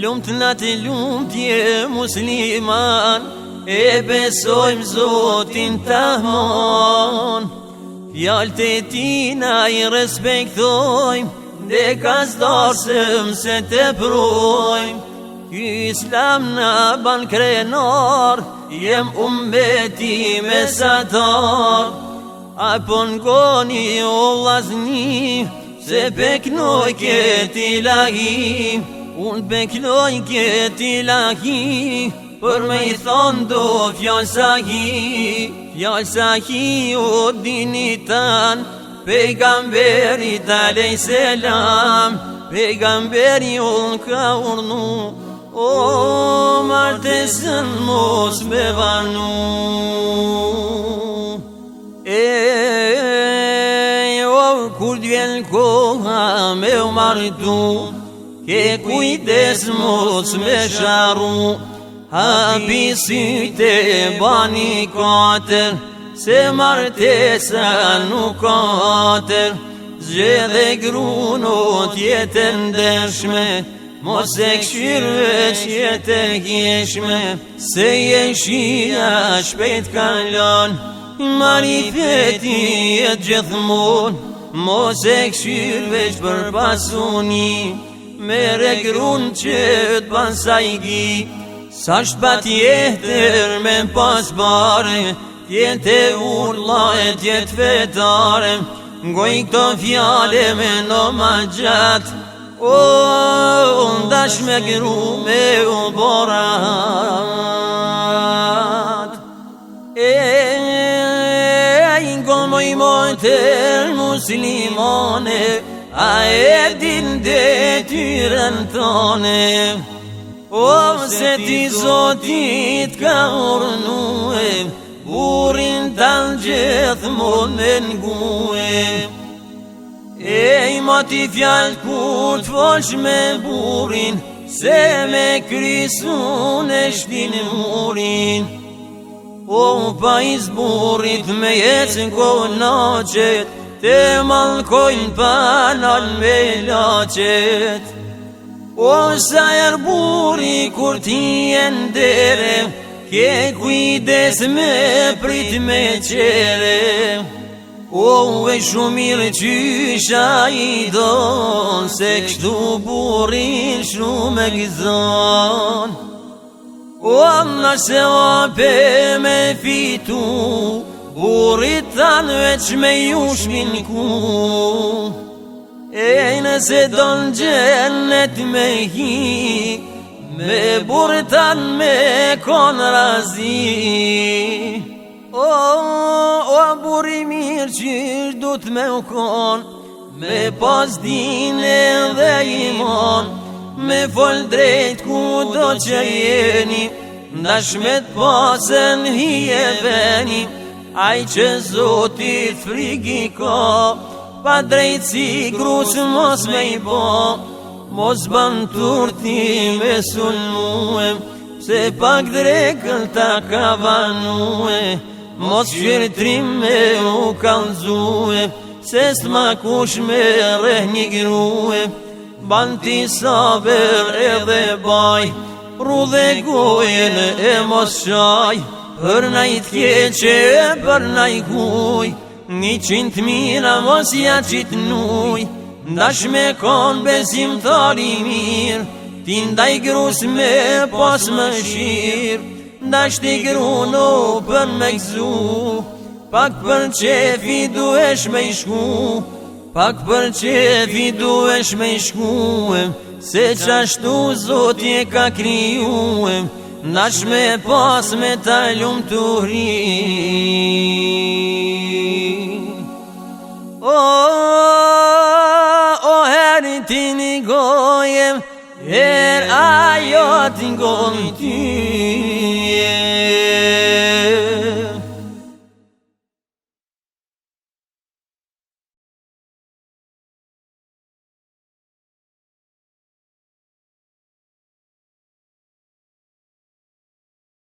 Lumë të natë lumë musliman E besojmë zotin të ahmon Fjallë të tina i respektojmë Dhe ka zdarësëm se të projmë Kjë islam në ban krenar Jem umbeti me satar Apo në goni o vlasni Se beknoj kët i lahi Un beknoj kët i lahi Për me i thonë do fjallë sahi Fjallë sahi o dini tan Pegamberi të lej selam pejgamberi o ka urnu O martesën mos me vanu. me u maritu Ke kujdes mos me sharu Hapi si te bani kater Se martesa nuk kater Zgje dhe gruno tjetë ndeshme Mos e këshirve që të gjeshme Se e shia shpet kalon Marifeti e gjithmon Mos e këshirë veç për pasuni Me regrun që të pasaj gi Sa shpa tjetër me pas bare Tjetë e urla e tjetë vetare Ngoj këto fjale me në ma gjatë O, ndash me gru me u borat ko më i mojtë muslimane, a e din dhe ty thone. O, se ti zotit ka urnue, burin të në gjithë më në nguë. E i më t'i fjallë kur të fosh me burin, se me krisu e shtinë murin. O pajzë burit me jetë në kohë në qëtë Te malkojnë nal me lachet O sa er buri kur ti e ndere Ke kujdes me prit me qere O e shumir qysha i donë Se kështu burin shumë e gizonë U anna se o me fitu U rritan veç me ju ku E nëse do në gjennet me hi Me burtan me kon razi O, o buri mirë që ishtë du të me u kon Me pas dine dhe Me pas dine dhe imon Me fol drejt ku do që jeni Nda shmet pasen hi e veni Aj që zotit frigi ka Pa drejt si grus mos me i po Mos ban turti me sun Se pak drekën ta ka vanue Mos qërë trim me u kanë Se s'ma kush me rehnjë gruem Banti sabër edhe baj Ru dhe gojen e mos shaj Për i tje që e për na i guj Një qintë mira mos ja qitë nuj Ndash me kon besim thari mirë Ti ndaj grus me pas më shirë Ndash ti gru në për me këzu, Pak për qefi duesh me i shku Pak për qefi duesh me shkuem Se qashtu zotje ka kryuem Nash me pas me talum të ri O, o heri ti një gojem Her ajo ti një gojem